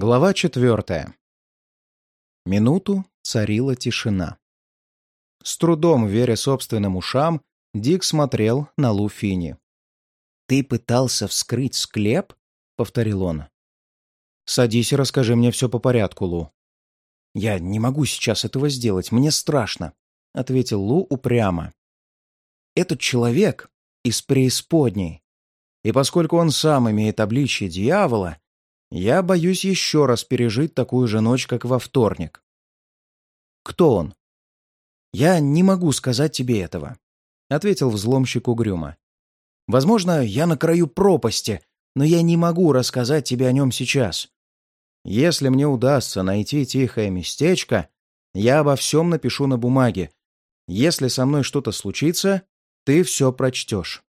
Глава четвертая. Минуту царила тишина. С трудом, веря собственным ушам, Дик смотрел на Лу Фини. «Ты пытался вскрыть склеп?» — повторил он. «Садись и расскажи мне все по порядку, Лу». «Я не могу сейчас этого сделать, мне страшно», — ответил Лу упрямо. «Этот человек из преисподней, и поскольку он сам имеет обличье дьявола, я боюсь еще раз пережить такую же ночь, как во вторник. Кто он? Я не могу сказать тебе этого, ответил взломщик угрюмо. Возможно, я на краю пропасти, но я не могу рассказать тебе о нем сейчас. Если мне удастся найти тихое местечко, я обо всем напишу на бумаге. Если со мной что-то случится, ты все прочтешь.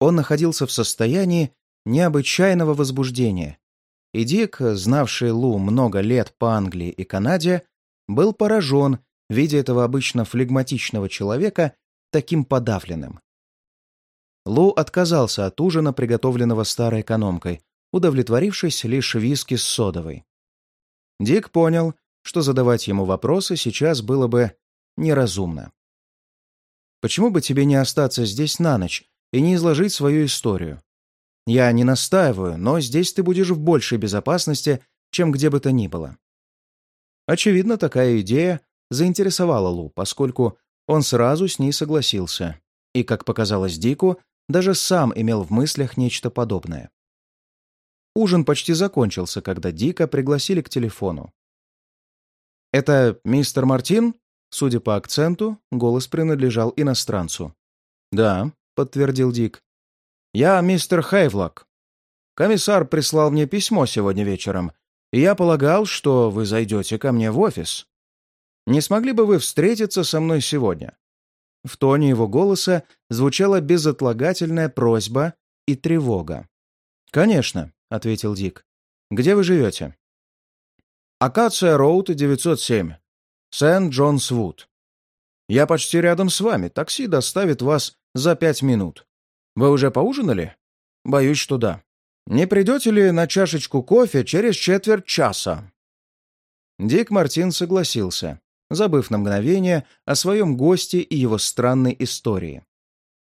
Он находился в состоянии, необычайного возбуждения. И Дик, знавший Лу много лет по Англии и Канаде, был поражен, видя этого обычно флегматичного человека таким подавленным. Лу отказался от ужина, приготовленного старой экономкой, удовлетворившись лишь виски с содовой. Дик понял, что задавать ему вопросы сейчас было бы неразумно. «Почему бы тебе не остаться здесь на ночь и не изложить свою историю? Я не настаиваю, но здесь ты будешь в большей безопасности, чем где бы то ни было. Очевидно, такая идея заинтересовала Лу, поскольку он сразу с ней согласился. И, как показалось Дику, даже сам имел в мыслях нечто подобное. Ужин почти закончился, когда Дика пригласили к телефону. «Это мистер Мартин?» Судя по акценту, голос принадлежал иностранцу. «Да», — подтвердил Дик. «Я мистер Хейвлок. Комиссар прислал мне письмо сегодня вечером, и я полагал, что вы зайдете ко мне в офис. Не смогли бы вы встретиться со мной сегодня?» В тоне его голоса звучала безотлагательная просьба и тревога. «Конечно», — ответил Дик. «Где вы живете?» «Акация Роуд, 907. Сент-Джонс-Вуд. Я почти рядом с вами. Такси доставит вас за пять минут. Вы уже поужинали? Боюсь, что да. Не придете ли на чашечку кофе через четверть часа?» Дик Мартин согласился, забыв на мгновение о своем госте и его странной истории.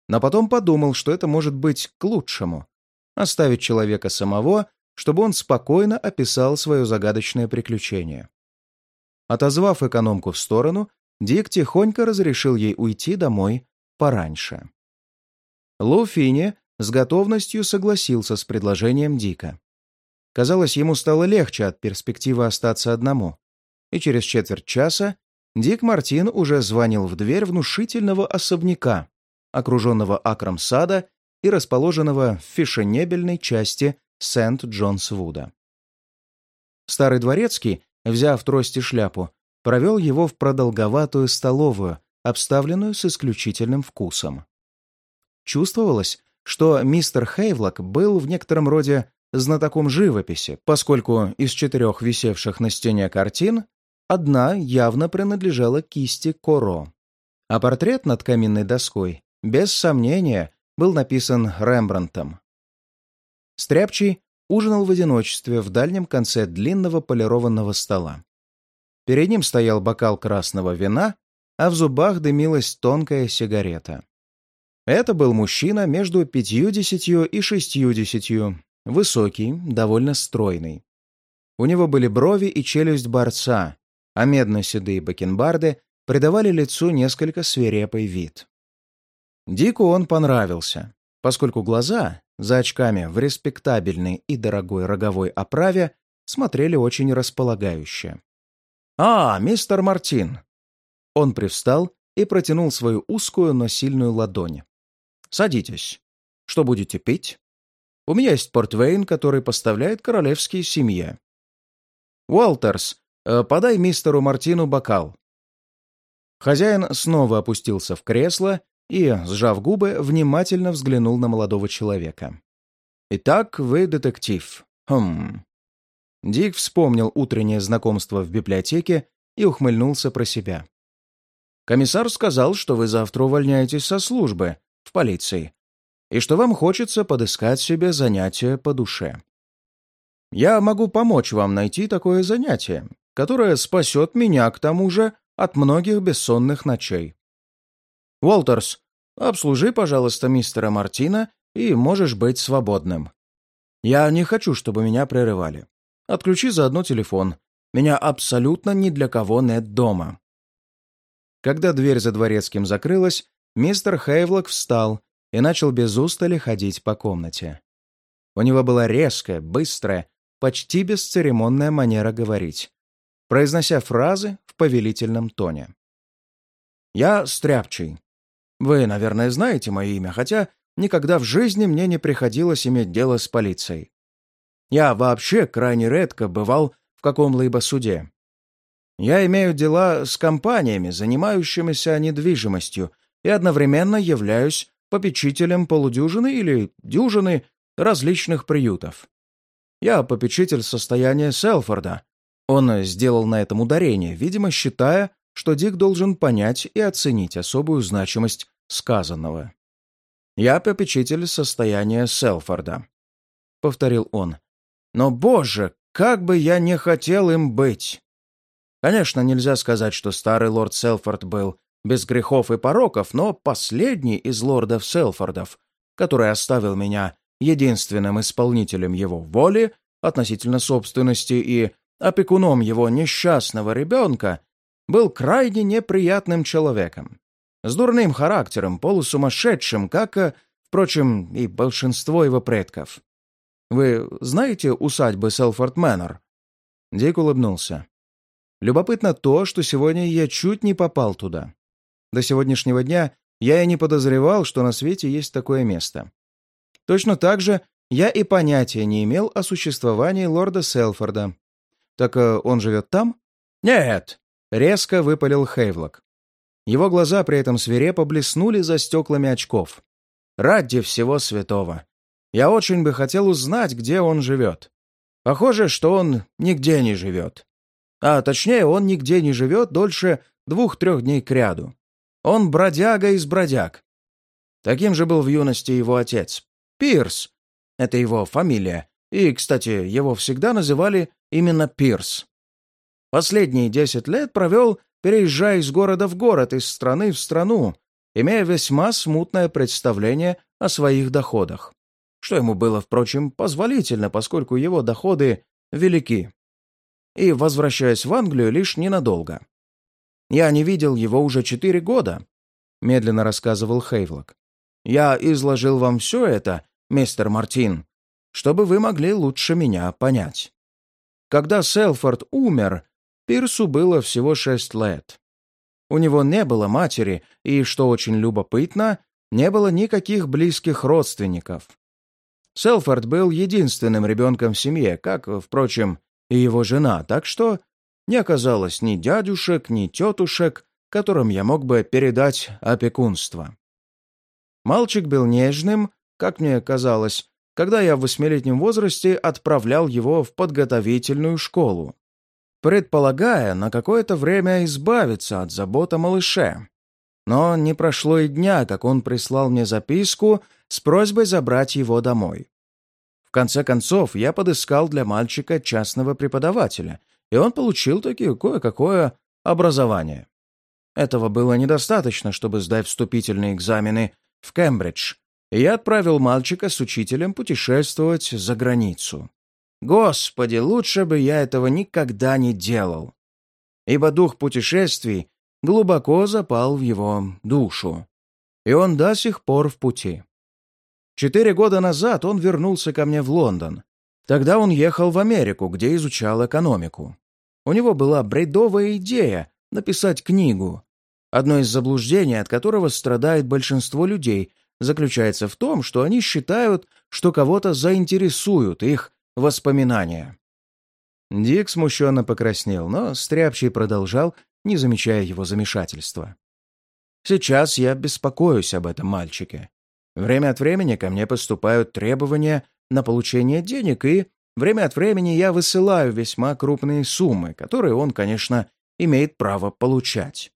Но потом подумал, что это может быть к лучшему. Оставить человека самого, чтобы он спокойно описал свое загадочное приключение. Отозвав экономку в сторону, Дик тихонько разрешил ей уйти домой пораньше. Лу Фини с готовностью согласился с предложением Дика. Казалось, ему стало легче от перспективы остаться одному. И через четверть часа Дик Мартин уже звонил в дверь внушительного особняка, окруженного акром сада и расположенного в фешенебельной части Сент-Джонс-Вуда. Старый дворецкий, взяв трость и шляпу, провел его в продолговатую столовую, обставленную с исключительным вкусом. Чувствовалось, что мистер Хейвлок был в некотором роде знатоком живописи, поскольку из четырех висевших на стене картин одна явно принадлежала кисти Коро. А портрет над каминной доской, без сомнения, был написан Рембрандтом. Стряпчий ужинал в одиночестве в дальнем конце длинного полированного стола. Перед ним стоял бокал красного вина, а в зубах дымилась тонкая сигарета. Это был мужчина между пятьюдесятью и шестьюдесятью, высокий, довольно стройный. У него были брови и челюсть борца, а медно-седые бакенбарды придавали лицу несколько свирепый вид. Дику он понравился, поскольку глаза, за очками в респектабельной и дорогой роговой оправе, смотрели очень располагающе. «А, мистер Мартин!» Он привстал и протянул свою узкую, но сильную ладонь. Садитесь. Что будете пить? У меня есть портвейн, который поставляет королевские семьи. Уолтерс, э, подай мистеру Мартину бокал. Хозяин снова опустился в кресло и, сжав губы, внимательно взглянул на молодого человека. «Итак, вы детектив. Хм». Дик вспомнил утреннее знакомство в библиотеке и ухмыльнулся про себя. «Комиссар сказал, что вы завтра увольняетесь со службы, в полиции, и что вам хочется подыскать себе занятие по душе. Я могу помочь вам найти такое занятие, которое спасет меня, к тому же, от многих бессонных ночей. Уолтерс, обслужи, пожалуйста, мистера Мартина, и можешь быть свободным. Я не хочу, чтобы меня прерывали. Отключи заодно телефон. Меня абсолютно ни для кого нет дома. Когда дверь за дворецким закрылась, мистер Хейвлок встал и начал без устали ходить по комнате. У него была резкая, быстрая, почти бесцеремонная манера говорить, произнося фразы в повелительном тоне. «Я Стряпчий. Вы, наверное, знаете мое имя, хотя никогда в жизни мне не приходилось иметь дело с полицией. Я вообще крайне редко бывал в каком-либо суде. Я имею дела с компаниями, занимающимися недвижимостью, и одновременно являюсь попечителем полудюжины или дюжины различных приютов. Я попечитель состояния Селфорда. Он сделал на этом ударение, видимо, считая, что Дик должен понять и оценить особую значимость сказанного. «Я попечитель состояния Селфорда», — повторил он. «Но, боже, как бы я не хотел им быть!» Конечно, нельзя сказать, что старый лорд Селфорд был без грехов и пороков, но последний из лордов Селфордов, который оставил меня единственным исполнителем его воли относительно собственности и опекуном его несчастного ребенка, был крайне неприятным человеком. С дурным характером, полусумасшедшим, как, э, впрочем, и большинство его предков. «Вы знаете усадьбы Селфорд Мэннер?» Дик улыбнулся. Любопытно то, что сегодня я чуть не попал туда. До сегодняшнего дня я и не подозревал, что на свете есть такое место. Точно так же я и понятия не имел о существовании лорда Селфорда. Так э, он живет там? Нет, резко выпалил Хейвлок. Его глаза при этом свирепо блеснули за стеклами очков. Ради всего святого. Я очень бы хотел узнать, где он живет. Похоже, что он нигде не живет. А точнее, он нигде не живет дольше двух-трех дней кряду. Он бродяга из бродяг. Таким же был в юности его отец. Пирс. Это его фамилия. И, кстати, его всегда называли именно Пирс. Последние десять лет провел, переезжая из города в город, из страны в страну, имея весьма смутное представление о своих доходах. Что ему было, впрочем, позволительно, поскольку его доходы велики и возвращаясь в Англию лишь ненадолго. «Я не видел его уже четыре года», — медленно рассказывал Хейвлок. «Я изложил вам все это, мистер Мартин, чтобы вы могли лучше меня понять. Когда Селфорд умер, Пирсу было всего шесть лет. У него не было матери, и, что очень любопытно, не было никаких близких родственников. Селфорд был единственным ребенком в семье, как, впрочем, и его жена, так что не оказалось ни дядюшек, ни тетушек, которым я мог бы передать опекунство. Мальчик был нежным, как мне казалось, когда я в восьмилетнем возрасте отправлял его в подготовительную школу, предполагая на какое-то время избавиться от забот о малыше. Но не прошло и дня, как он прислал мне записку с просьбой забрать его домой. В конце концов, я подыскал для мальчика частного преподавателя, и он получил таки кое-какое образование. Этого было недостаточно, чтобы сдать вступительные экзамены в Кембридж, и я отправил мальчика с учителем путешествовать за границу. Господи, лучше бы я этого никогда не делал, ибо дух путешествий глубоко запал в его душу, и он до сих пор в пути. Четыре года назад он вернулся ко мне в Лондон. Тогда он ехал в Америку, где изучал экономику. У него была бредовая идея написать книгу. Одно из заблуждений, от которого страдает большинство людей, заключается в том, что они считают, что кого-то заинтересуют их воспоминания. Дик смущенно покраснел, но Стряпчий продолжал, не замечая его замешательства. «Сейчас я беспокоюсь об этом мальчике. Время от времени ко мне поступают требования на получение денег, и время от времени я высылаю весьма крупные суммы, которые он, конечно, имеет право получать.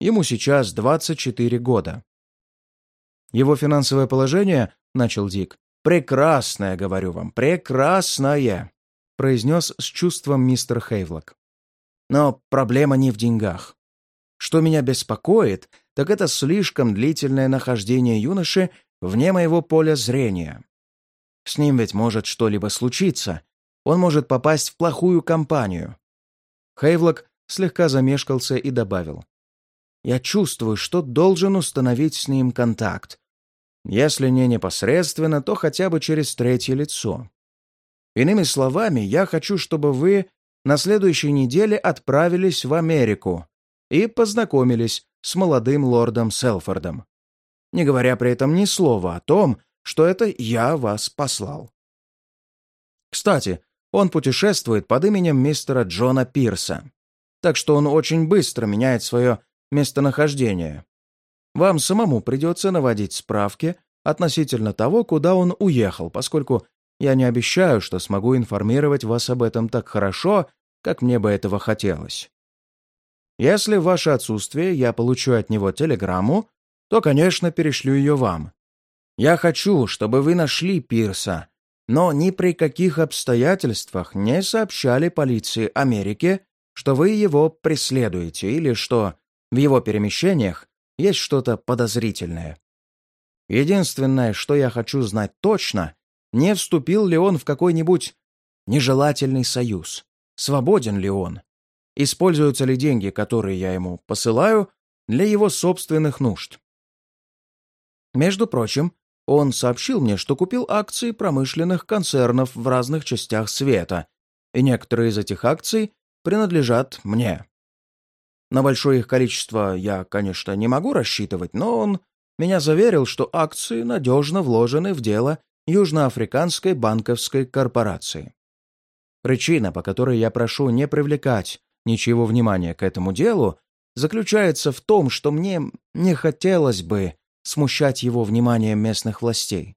Ему сейчас 24 года. Его финансовое положение, — начал Дик, — прекрасное, говорю вам, прекрасное. — произнес с чувством мистер Хейвлок. «Но проблема не в деньгах. Что меня беспокоит, так это слишком длительное нахождение юноши вне моего поля зрения. С ним ведь может что-либо случиться. Он может попасть в плохую компанию». Хейвлок слегка замешкался и добавил. «Я чувствую, что должен установить с ним контакт. Если не непосредственно, то хотя бы через третье лицо. Иными словами, я хочу, чтобы вы на следующей неделе отправились в Америку и познакомились с молодым лордом Селфордом, не говоря при этом ни слова о том, что это я вас послал. Кстати, он путешествует под именем мистера Джона Пирса, так что он очень быстро меняет свое местонахождение. Вам самому придется наводить справки относительно того, куда он уехал, поскольку я не обещаю, что смогу информировать вас об этом так хорошо, как мне бы этого хотелось. Если в ваше отсутствие я получу от него телеграмму, то, конечно, перешлю ее вам. Я хочу, чтобы вы нашли Пирса, но ни при каких обстоятельствах не сообщали полиции Америки, что вы его преследуете или что в его перемещениях есть что-то подозрительное. Единственное, что я хочу знать точно, не вступил ли он в какой-нибудь нежелательный союз, свободен ли он, используются ли деньги, которые я ему посылаю, для его собственных нужд. Между прочим, он сообщил мне, что купил акции промышленных концернов в разных частях света, и некоторые из этих акций принадлежат мне. На большое их количество я, конечно, не могу рассчитывать, но он меня заверил, что акции надежно вложены в дело Южноафриканской банковской корпорации. Причина, по которой я прошу не привлекать ничего внимания к этому делу, заключается в том, что мне не хотелось бы смущать его вниманием местных властей.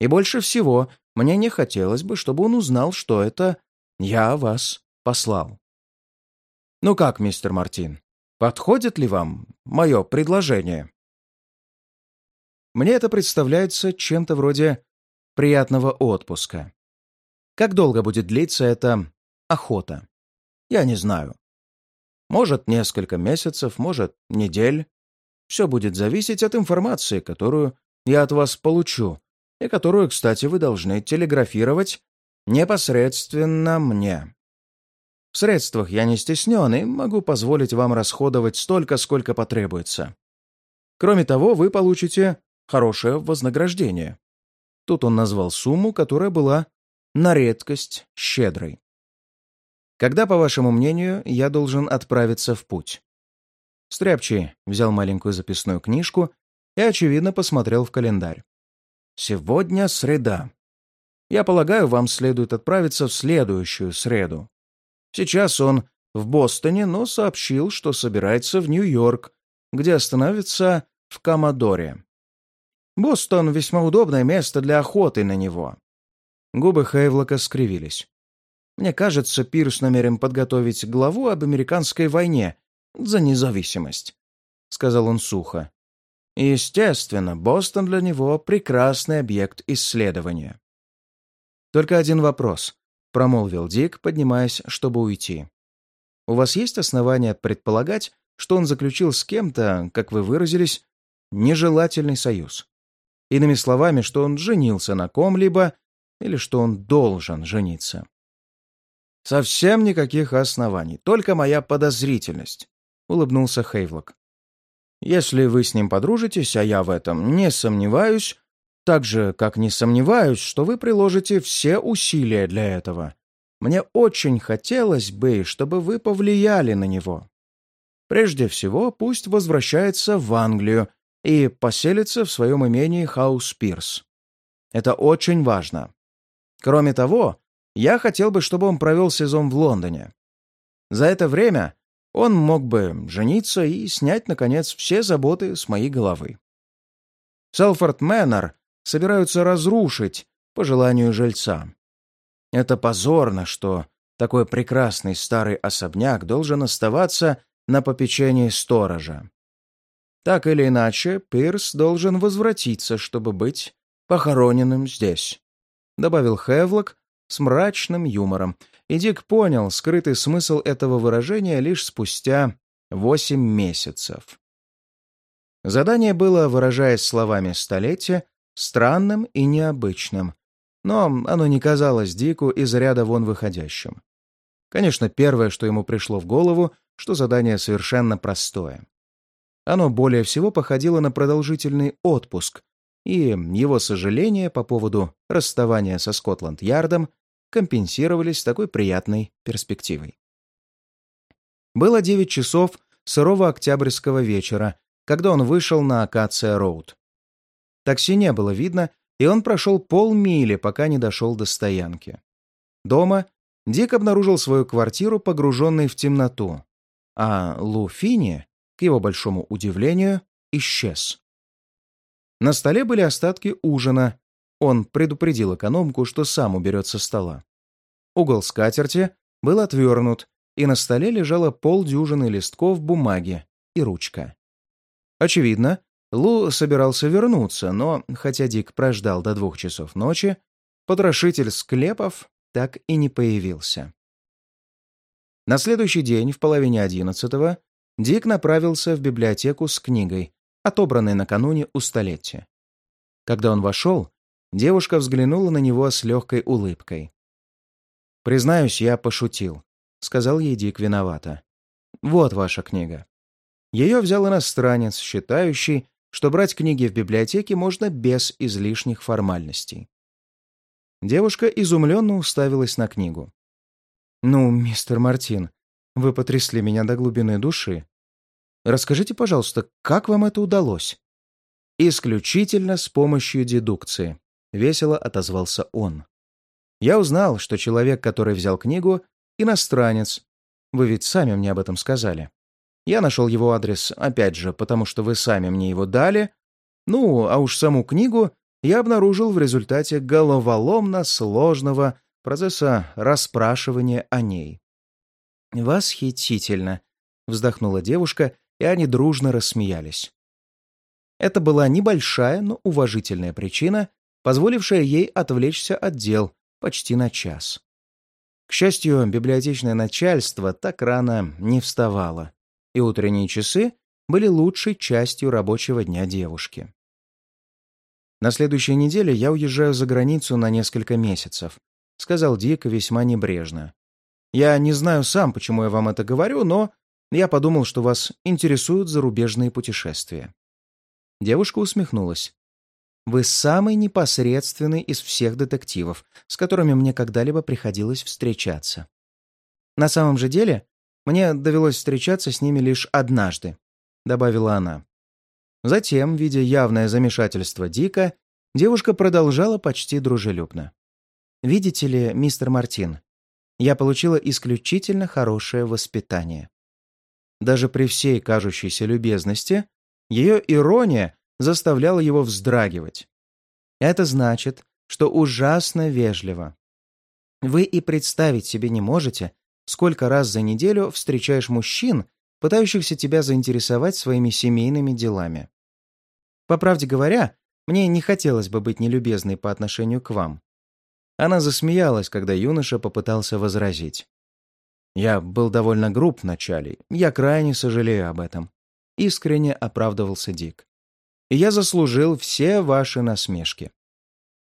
И больше всего мне не хотелось бы, чтобы он узнал, что это я вас послал. Ну как, мистер Мартин, подходит ли вам мое предложение? Мне это представляется чем-то вроде приятного отпуска. Как долго будет длиться эта охота? Я не знаю. Может, несколько месяцев, может, недель. Все будет зависеть от информации, которую я от вас получу, и которую, кстати, вы должны телеграфировать непосредственно мне. В средствах я не стеснен и могу позволить вам расходовать столько, сколько потребуется. Кроме того, вы получите хорошее вознаграждение. Тут он назвал сумму, которая была на редкость щедрой. Когда, по вашему мнению, я должен отправиться в путь? Стряпчий взял маленькую записную книжку и, очевидно, посмотрел в календарь. Сегодня среда. Я полагаю, вам следует отправиться в следующую среду. Сейчас он в Бостоне, но сообщил, что собирается в Нью-Йорк, где остановится в Комодоре. Бостон — весьма удобное место для охоты на него. Губы Хейвлока скривились. Мне кажется, Пирс намерен подготовить главу об американской войне за независимость, — сказал он сухо. естественно, Бостон для него — прекрасный объект исследования. «Только один вопрос», — промолвил Дик, поднимаясь, чтобы уйти. «У вас есть основания предполагать, что он заключил с кем-то, как вы выразились, нежелательный союз?» Иными словами, что он женился на ком-либо или что он должен жениться. «Совсем никаких оснований, только моя подозрительность», — улыбнулся Хейвлок. «Если вы с ним подружитесь, а я в этом не сомневаюсь, так же, как не сомневаюсь, что вы приложите все усилия для этого. Мне очень хотелось бы, чтобы вы повлияли на него. Прежде всего, пусть возвращается в Англию и поселится в своем имении Хаус Пирс. Это очень важно. Кроме того, я хотел бы, чтобы он провел сезон в Лондоне. За это время он мог бы жениться и снять, наконец, все заботы с моей головы. Селфорд Мэннер собираются разрушить по желанию жильца. Это позорно, что такой прекрасный старый особняк должен оставаться на попечении сторожа. Так или иначе, Пирс должен возвратиться, чтобы быть похороненным здесь», — добавил Хевлок, с мрачным юмором, и Дик понял скрытый смысл этого выражения лишь спустя восемь месяцев. Задание было, выражаясь словами столетия, странным и необычным, но оно не казалось Дику из ряда вон выходящим. Конечно, первое, что ему пришло в голову, что задание совершенно простое. Оно более всего походило на продолжительный отпуск, и его сожаления по поводу расставания со Скотланд-Ярдом компенсировались такой приятной перспективой. Было девять часов сырого октябрьского вечера, когда он вышел на Акация-Роуд. Такси не было видно, и он прошел полмили, пока не дошел до стоянки. Дома Дик обнаружил свою квартиру, погруженной в темноту, а Лу Фини, к его большому удивлению, исчез. На столе были остатки ужина. Он предупредил экономку, что сам уберет со стола. Угол скатерти был отвернут, и на столе лежало полдюжины листков бумаги и ручка. Очевидно, Лу собирался вернуться, но, хотя Дик прождал до двух часов ночи, потрошитель склепов так и не появился. На следующий день, в половине одиннадцатого, Дик направился в библиотеку с книгой, отобранной накануне у столетия. Когда он вошел, девушка взглянула на него с легкой улыбкой. «Признаюсь, я пошутил», — сказал ей Дик виновато. «Вот ваша книга». Ее взял иностранец, считающий, что брать книги в библиотеке можно без излишних формальностей. Девушка изумленно уставилась на книгу. «Ну, мистер Мартин, вы потрясли меня до глубины души. Расскажите, пожалуйста, как вам это удалось?» «Исключительно с помощью дедукции», — весело отозвался он. «Я узнал, что человек, который взял книгу, иностранец. Вы ведь сами мне об этом сказали. Я нашел его адрес, опять же, потому что вы сами мне его дали. Ну, а уж саму книгу я обнаружил в результате головоломно сложного процесса расспрашивания о ней. «Восхитительно!» — вздохнула девушка, и они дружно рассмеялись. Это была небольшая, но уважительная причина, позволившая ей отвлечься от дел почти на час. К счастью, библиотечное начальство так рано не вставало и утренние часы были лучшей частью рабочего дня девушки. «На следующей неделе я уезжаю за границу на несколько месяцев», — сказал Дик весьма небрежно. «Я не знаю сам, почему я вам это говорю, но я подумал, что вас интересуют зарубежные путешествия». Девушка усмехнулась. «Вы самый непосредственный из всех детективов, с которыми мне когда-либо приходилось встречаться. На самом же деле, мне довелось встречаться с ними лишь однажды», — добавила она. Затем, видя явное замешательство Дика, девушка продолжала почти дружелюбно. «Видите ли, мистер Мартин, я получила исключительно хорошее воспитание. Даже при всей кажущейся любезности, ее ирония заставляла его вздрагивать. Это значит, что ужасно вежливо. Вы и представить себе не можете, Сколько раз за неделю встречаешь мужчин, пытающихся тебя заинтересовать своими семейными делами? По правде говоря, мне не хотелось бы быть нелюбезной по отношению к вам. Она засмеялась, когда юноша попытался возразить. Я был довольно груб вначале, я крайне сожалею об этом. Искренне оправдывался Дик. И я заслужил все ваши насмешки.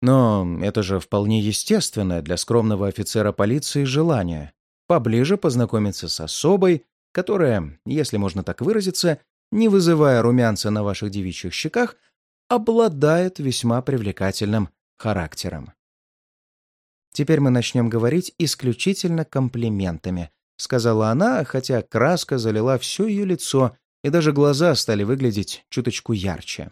Но это же вполне естественное для скромного офицера полиции желание поближе познакомиться с особой, которая, если можно так выразиться, не вызывая румянца на ваших девичьих щеках, обладает весьма привлекательным характером. «Теперь мы начнем говорить исключительно комплиментами», сказала она, хотя краска залила все ее лицо, и даже глаза стали выглядеть чуточку ярче.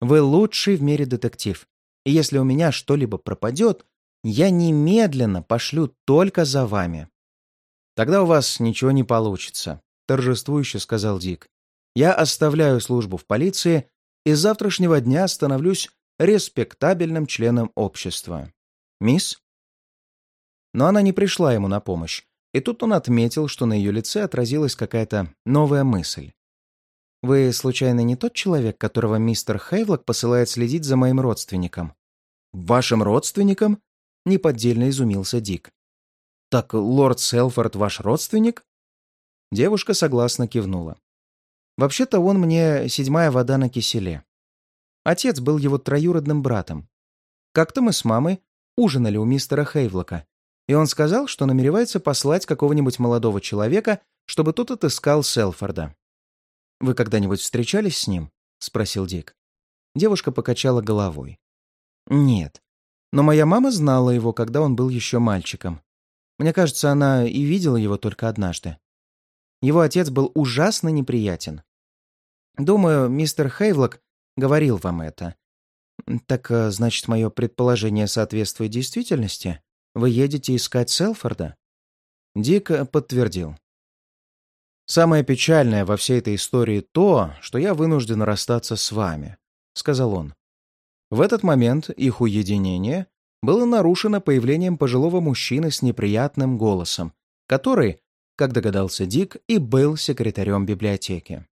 «Вы лучший в мире детектив, и если у меня что-либо пропадет, я немедленно пошлю только за вами». «Тогда у вас ничего не получится», — торжествующе сказал Дик. «Я оставляю службу в полиции и с завтрашнего дня становлюсь респектабельным членом общества. Мисс?» Но она не пришла ему на помощь, и тут он отметил, что на ее лице отразилась какая-то новая мысль. «Вы, случайно, не тот человек, которого мистер Хейвлок посылает следить за моим родственником?» «Вашим родственником?» неподдельно изумился Дик. «Так лорд Селфорд ваш родственник?» Девушка согласно кивнула. «Вообще-то он мне седьмая вода на киселе. Отец был его троюродным братом. Как-то мы с мамой ужинали у мистера Хейвлока, и он сказал, что намеревается послать какого-нибудь молодого человека, чтобы тот отыскал Селфорда. «Вы когда-нибудь встречались с ним?» — спросил Дик. Девушка покачала головой. «Нет. Но моя мама знала его, когда он был еще мальчиком. Мне кажется, она и видела его только однажды. Его отец был ужасно неприятен. Думаю, мистер Хейвлок говорил вам это. Так, э, значит, мое предположение соответствует действительности? Вы едете искать Селфорда?» Дик подтвердил. «Самое печальное во всей этой истории то, что я вынужден расстаться с вами», — сказал он. В этот момент их уединение было нарушено появлением пожилого мужчины с неприятным голосом, который, как догадался Дик, и был секретарем библиотеки.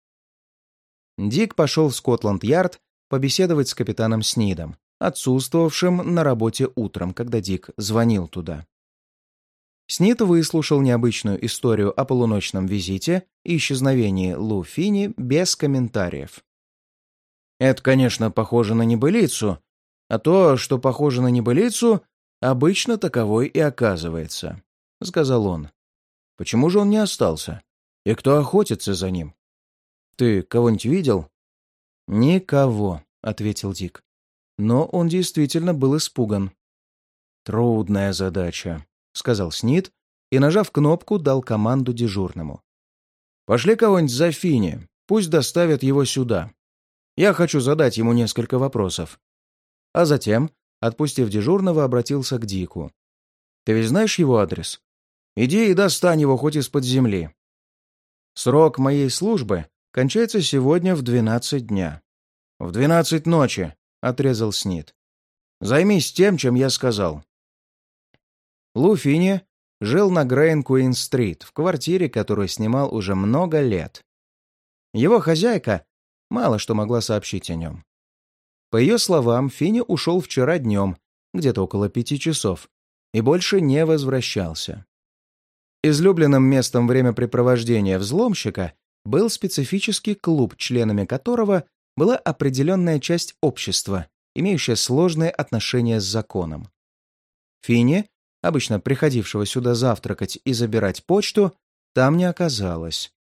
Дик пошел в Скотланд-Ярд побеседовать с капитаном Снидом, отсутствовавшим на работе утром, когда Дик звонил туда. Снит выслушал необычную историю о полуночном визите и исчезновении Лу Фини без комментариев. «Это, конечно, похоже на небылицу, а то, что похоже на небылицу, обычно таковой и оказывается», — сказал он. «Почему же он не остался? И кто охотится за ним? Ты кого-нибудь видел?» «Никого», — ответил Дик. Но он действительно был испуган. «Трудная задача», — сказал Снит и, нажав кнопку, дал команду дежурному. «Пошли кого-нибудь за Фини, пусть доставят его сюда. Я хочу задать ему несколько вопросов». А затем, отпустив дежурного, обратился к Дику. «Ты ведь знаешь его адрес? Иди и достань его хоть из-под земли. Срок моей службы кончается сегодня в двенадцать дня». «В двенадцать ночи», — отрезал Снит. «Займись тем, чем я сказал. Луфини жил на Грейн-Куин-стрит, в квартире, которую снимал уже много лет. Его хозяйка мало что могла сообщить о нем. По ее словам, Фини ушел вчера днем, где-то около пяти часов, и больше не возвращался. Излюбленным местом времяпрепровождения взломщика был специфический клуб, членами которого была определенная часть общества, имеющая сложные отношения с законом. Фини обычно приходившего сюда завтракать и забирать почту, там не оказалось.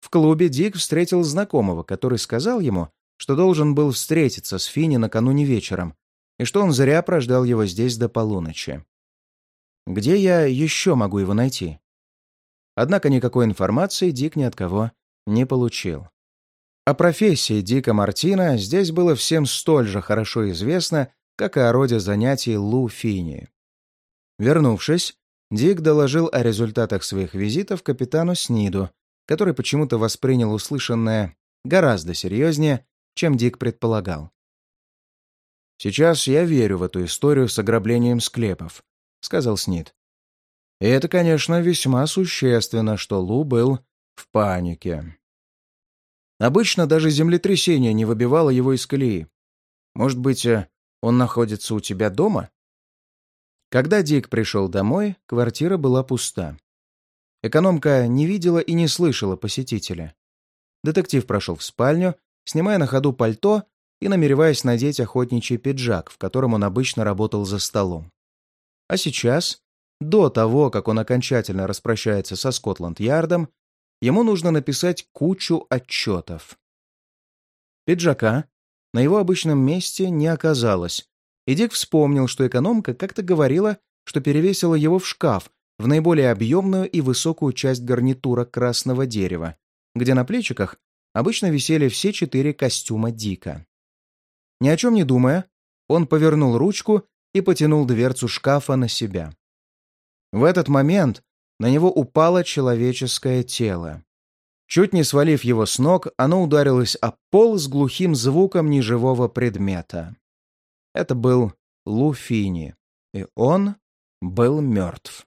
В клубе Дик встретил знакомого, который сказал ему, что должен был встретиться с Финни накануне вечером, и что он зря прождал его здесь до полуночи. Где я еще могу его найти? Однако никакой информации Дик ни от кого не получил. О профессии Дика Мартина здесь было всем столь же хорошо известно, как и о роде занятий Лу Фини. Вернувшись, Дик доложил о результатах своих визитов капитану Сниду, который почему-то воспринял услышанное гораздо серьезнее, чем Дик предполагал. «Сейчас я верю в эту историю с ограблением склепов», — сказал Снид. «И это, конечно, весьма существенно, что Лу был в панике. Обычно даже землетрясение не выбивало его из колеи. Может быть, э, он находится у тебя дома?» Когда Дик пришел домой, квартира была пуста. Экономка не видела и не слышала посетителя. Детектив прошел в спальню, снимая на ходу пальто и намереваясь надеть охотничий пиджак, в котором он обычно работал за столом. А сейчас, до того, как он окончательно распрощается со Скотланд-Ярдом, ему нужно написать кучу отчетов. Пиджака на его обычном месте не оказалось, и Дик вспомнил, что экономка как-то говорила, что перевесила его в шкаф, в наиболее объемную и высокую часть гарнитура красного дерева, где на плечиках обычно висели все четыре костюма Дика. Ни о чем не думая, он повернул ручку и потянул дверцу шкафа на себя. В этот момент на него упало человеческое тело. Чуть не свалив его с ног, оно ударилось о пол с глухим звуком неживого предмета. Это был Луфини, и он был мертв.